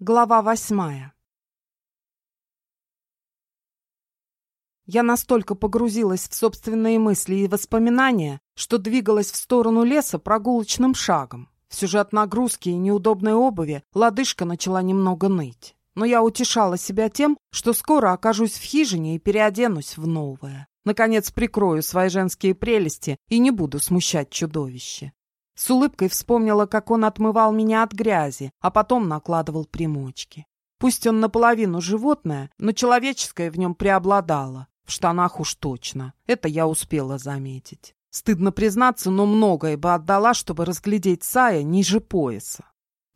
Глава восьмая Я настолько погрузилась в собственные мысли и воспоминания, что двигалась в сторону леса прогулочным шагом. Все же от нагрузки и неудобной обуви лодыжка начала немного ныть. Но я утешала себя тем, что скоро окажусь в хижине и переоденусь в новое. Наконец прикрою свои женские прелести и не буду смущать чудовище. С улыбкой вспомнила, как он отмывал меня от грязи, а потом накладывал примочки. Пусть он наполовину животное, но человеческое в нем преобладало. В штанах уж точно. Это я успела заметить. Стыдно признаться, но многое бы отдала, чтобы разглядеть Сая ниже пояса.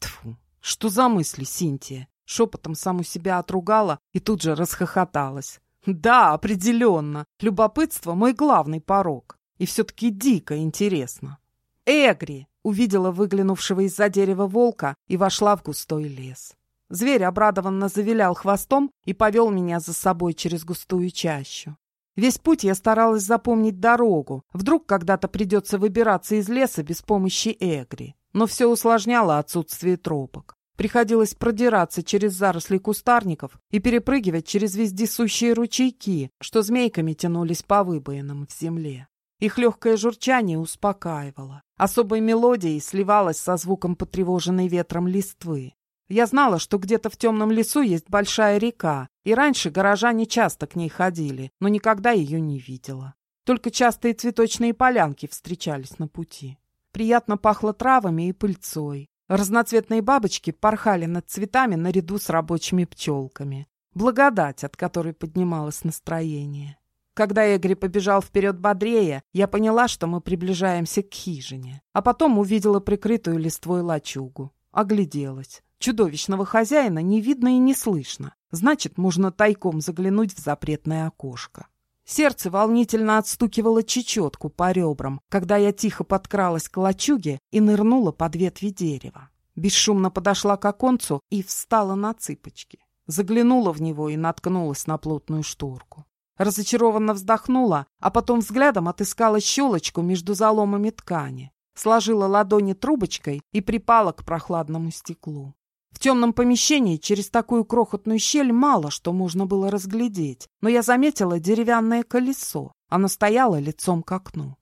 Тфу, что за мысли, Синтия? Шепотом саму себя отругала и тут же расхохоталась. Да, определенно. Любопытство — мой главный порог. И все-таки дико интересно. «Эгри!» — увидела выглянувшего из-за дерева волка и вошла в густой лес. Зверь обрадованно завилял хвостом и повел меня за собой через густую чащу. Весь путь я старалась запомнить дорогу. Вдруг когда-то придется выбираться из леса без помощи Эгри. Но все усложняло отсутствие тропок. Приходилось продираться через заросли кустарников и перепрыгивать через вездесущие ручейки, что змейками тянулись по выбоинам в земле. Их легкое журчание успокаивало. Особой мелодией сливалось со звуком потревоженной ветром листвы. Я знала, что где-то в темном лесу есть большая река, и раньше горожане часто к ней ходили, но никогда ее не видела. Только частые цветочные полянки встречались на пути. Приятно пахло травами и пыльцой. Разноцветные бабочки порхали над цветами наряду с рабочими пчелками. Благодать, от которой поднималось настроение. Когда Эгри побежал вперед бодрее, я поняла, что мы приближаемся к хижине. А потом увидела прикрытую листвой лачугу. Огляделась. Чудовищного хозяина не видно и не слышно. Значит, можно тайком заглянуть в запретное окошко. Сердце волнительно отстукивало чечетку по ребрам, когда я тихо подкралась к лачуге и нырнула под ветви дерева. Бесшумно подошла к оконцу и встала на цыпочки. Заглянула в него и наткнулась на плотную шторку. Разочарованно вздохнула, а потом взглядом отыскала щелочку между заломами ткани, сложила ладони трубочкой и припала к прохладному стеклу. В темном помещении через такую крохотную щель мало что можно было разглядеть, но я заметила деревянное колесо. Оно стояло лицом к окну.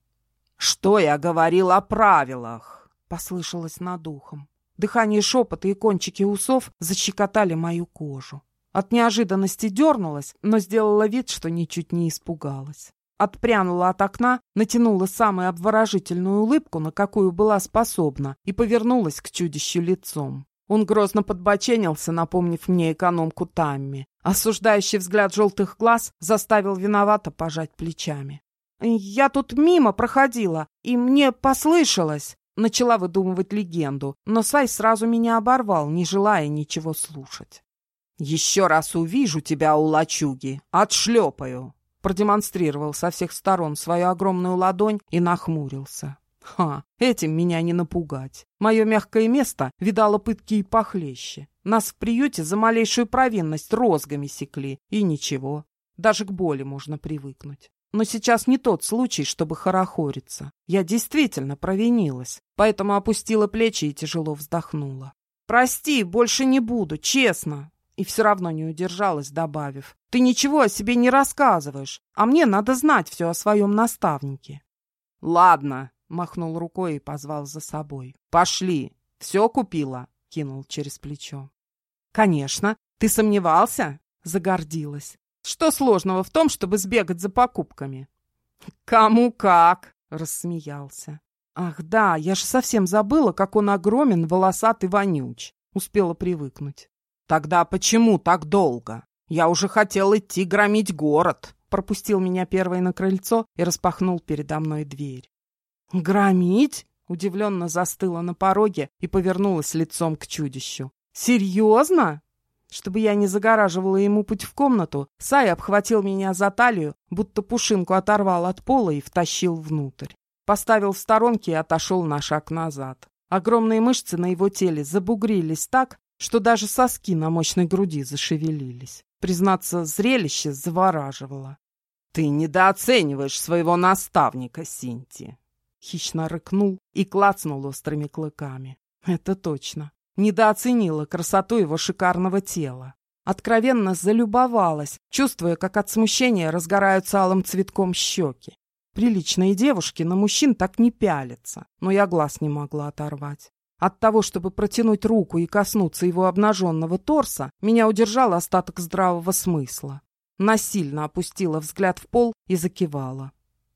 «Что я говорил о правилах?» — послышалось над ухом. Дыхание шепота и кончики усов защекотали мою кожу. От неожиданности дернулась, но сделала вид, что ничуть не испугалась. Отпрянула от окна, натянула самую обворожительную улыбку, на какую была способна, и повернулась к чудищу лицом. Он грозно подбоченился, напомнив мне экономку Тамми. Осуждающий взгляд желтых глаз заставил виновато пожать плечами. «Я тут мимо проходила, и мне послышалось!» Начала выдумывать легенду, но Сай сразу меня оборвал, не желая ничего слушать. «Еще раз увижу тебя у лачуги, отшлепаю!» Продемонстрировал со всех сторон свою огромную ладонь и нахмурился. «Ха, этим меня не напугать. Мое мягкое место видало пытки и похлеще. Нас в приюте за малейшую провинность розгами секли, и ничего. Даже к боли можно привыкнуть. Но сейчас не тот случай, чтобы хорохориться. Я действительно провинилась, поэтому опустила плечи и тяжело вздохнула. «Прости, больше не буду, честно и все равно не удержалась, добавив. «Ты ничего о себе не рассказываешь, а мне надо знать все о своем наставнике». «Ладно», — махнул рукой и позвал за собой. «Пошли. Все купила?» — кинул через плечо. «Конечно. Ты сомневался?» — загордилась. «Что сложного в том, чтобы сбегать за покупками?» «Кому как!» — рассмеялся. «Ах да, я же совсем забыла, как он огромен, волосатый, вонюч. Успела привыкнуть. «Тогда почему так долго? Я уже хотел идти громить город!» Пропустил меня первой на крыльцо и распахнул передо мной дверь. «Громить?» Удивленно застыла на пороге и повернулась лицом к чудищу. «Серьезно?» Чтобы я не загораживала ему путь в комнату, Сай обхватил меня за талию, будто пушинку оторвал от пола и втащил внутрь. Поставил в сторонке и отошел на шаг назад. Огромные мышцы на его теле забугрились так, что даже соски на мощной груди зашевелились. Признаться, зрелище завораживало. «Ты недооцениваешь своего наставника, Синти!» Хищно рыкнул и клацнул острыми клыками. «Это точно. недооценила красоту его шикарного тела. Откровенно залюбовалась, чувствуя, как от смущения разгораются алым цветком щеки. Приличные девушки на мужчин так не пялятся, но я глаз не могла оторвать. От того, чтобы протянуть руку и коснуться его обнаженного торса, меня удержал остаток здравого смысла. Насильно опустила взгляд в пол и закивала.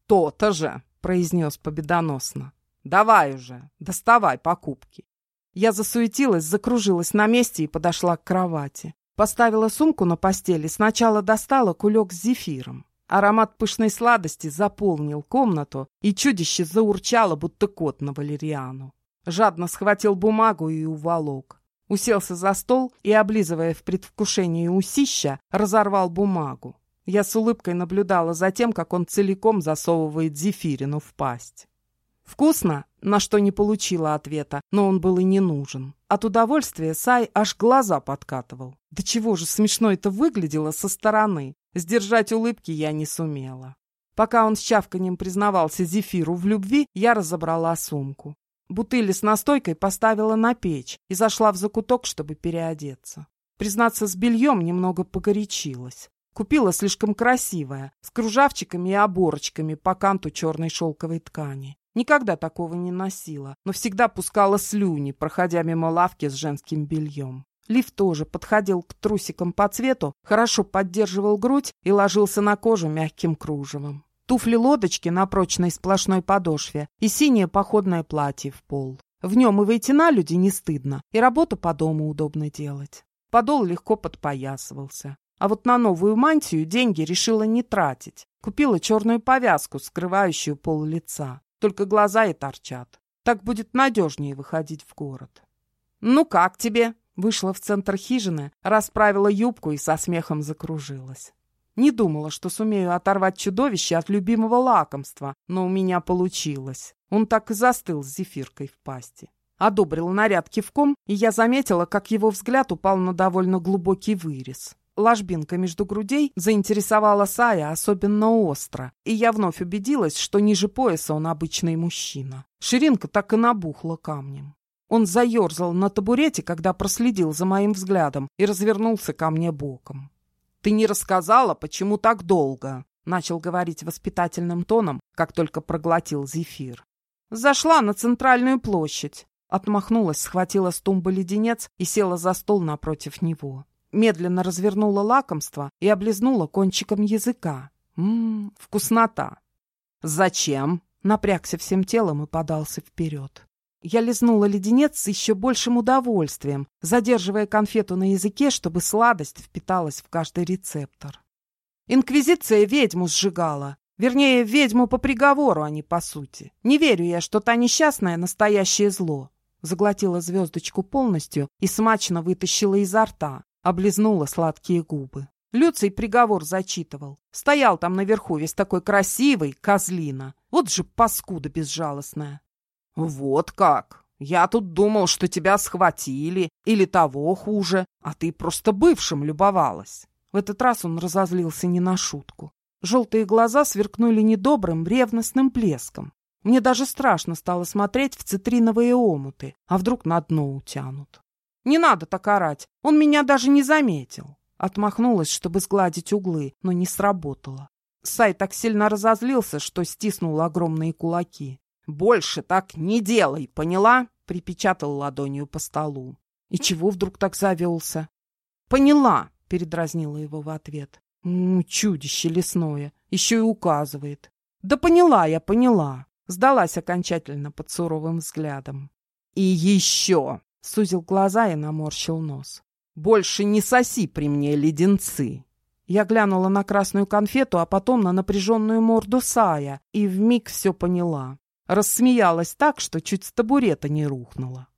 «То-то же!» — произнес победоносно. «Давай уже, доставай покупки». Я засуетилась, закружилась на месте и подошла к кровати. Поставила сумку на постели, сначала достала кулек с зефиром. Аромат пышной сладости заполнил комнату, и чудище заурчало, будто кот на валериану. Жадно схватил бумагу и уволок. Уселся за стол и, облизывая в предвкушении усища, разорвал бумагу. Я с улыбкой наблюдала за тем, как он целиком засовывает зефирину в пасть. «Вкусно?» На что не получила ответа, но он был и не нужен. От удовольствия Сай аж глаза подкатывал. Да чего же смешно это выглядело со стороны. Сдержать улыбки я не сумела. Пока он с чавканием признавался Зефиру в любви, я разобрала сумку. Бутыли с настойкой поставила на печь и зашла в закуток, чтобы переодеться. Признаться, с бельем немного погорячилась. Купила слишком красивое, с кружавчиками и оборочками по канту черной шелковой ткани. Никогда такого не носила, но всегда пускала слюни, проходя мимо лавки с женским бельем. Лиф тоже подходил к трусикам по цвету, хорошо поддерживал грудь и ложился на кожу мягким кружевом. Туфли-лодочки на прочной сплошной подошве и синее походное платье в пол. В нем и выйти на люди не стыдно, и работу по дому удобно делать. Подол легко подпоясывался. А вот на новую мантию деньги решила не тратить. Купила черную повязку, скрывающую пол лица. Только глаза и торчат. Так будет надежнее выходить в город. «Ну как тебе?» Вышла в центр хижины, расправила юбку и со смехом закружилась. Не думала, что сумею оторвать чудовище от любимого лакомства, но у меня получилось. Он так и застыл с зефиркой в пасти. Одобрил наряд кивком, и я заметила, как его взгляд упал на довольно глубокий вырез. Ложбинка между грудей заинтересовала Сая особенно остро, и я вновь убедилась, что ниже пояса он обычный мужчина. Ширинка так и набухла камнем. Он заерзал на табурете, когда проследил за моим взглядом и развернулся ко мне боком. «Ты не рассказала, почему так долго?» — начал говорить воспитательным тоном, как только проглотил зефир. «Зашла на центральную площадь». Отмахнулась, схватила с тумбы леденец и села за стол напротив него медленно развернула лакомство и облизнула кончиком языка. Ммм, вкуснота. «Зачем?» Напрягся всем телом и подался вперед. Я лизнула леденец с еще большим удовольствием, задерживая конфету на языке, чтобы сладость впиталась в каждый рецептор. Инквизиция ведьму сжигала. Вернее, ведьму по приговору, а не по сути. Не верю я, что та несчастная — настоящее зло. Заглотила звездочку полностью и смачно вытащила изо рта, Облизнула сладкие губы. Люций приговор зачитывал. Стоял там наверху весь такой красивый, козлина. Вот же паскуда безжалостная. Вот как! Я тут думал, что тебя схватили, или того хуже, а ты просто бывшим любовалась. В этот раз он разозлился не на шутку. Желтые глаза сверкнули недобрым, ревностным блеском. Мне даже страшно стало смотреть в цитриновые омуты, а вдруг на дно утянут. Не надо так орать, он меня даже не заметил. Отмахнулась, чтобы сгладить углы, но не сработало. Сай так сильно разозлился, что стиснул огромные кулаки. «Больше так не делай, поняла?» — припечатал ладонью по столу. «И чего вдруг так завелся?» «Поняла!» — передразнила его в ответ. «М -м, «Чудище лесное, еще и указывает». «Да поняла я, поняла!» Сдалась окончательно под суровым взглядом. «И еще!» Сузил глаза и наморщил нос. «Больше не соси при мне леденцы!» Я глянула на красную конфету, а потом на напряженную морду Сая и вмиг все поняла. Рассмеялась так, что чуть с табурета не рухнула.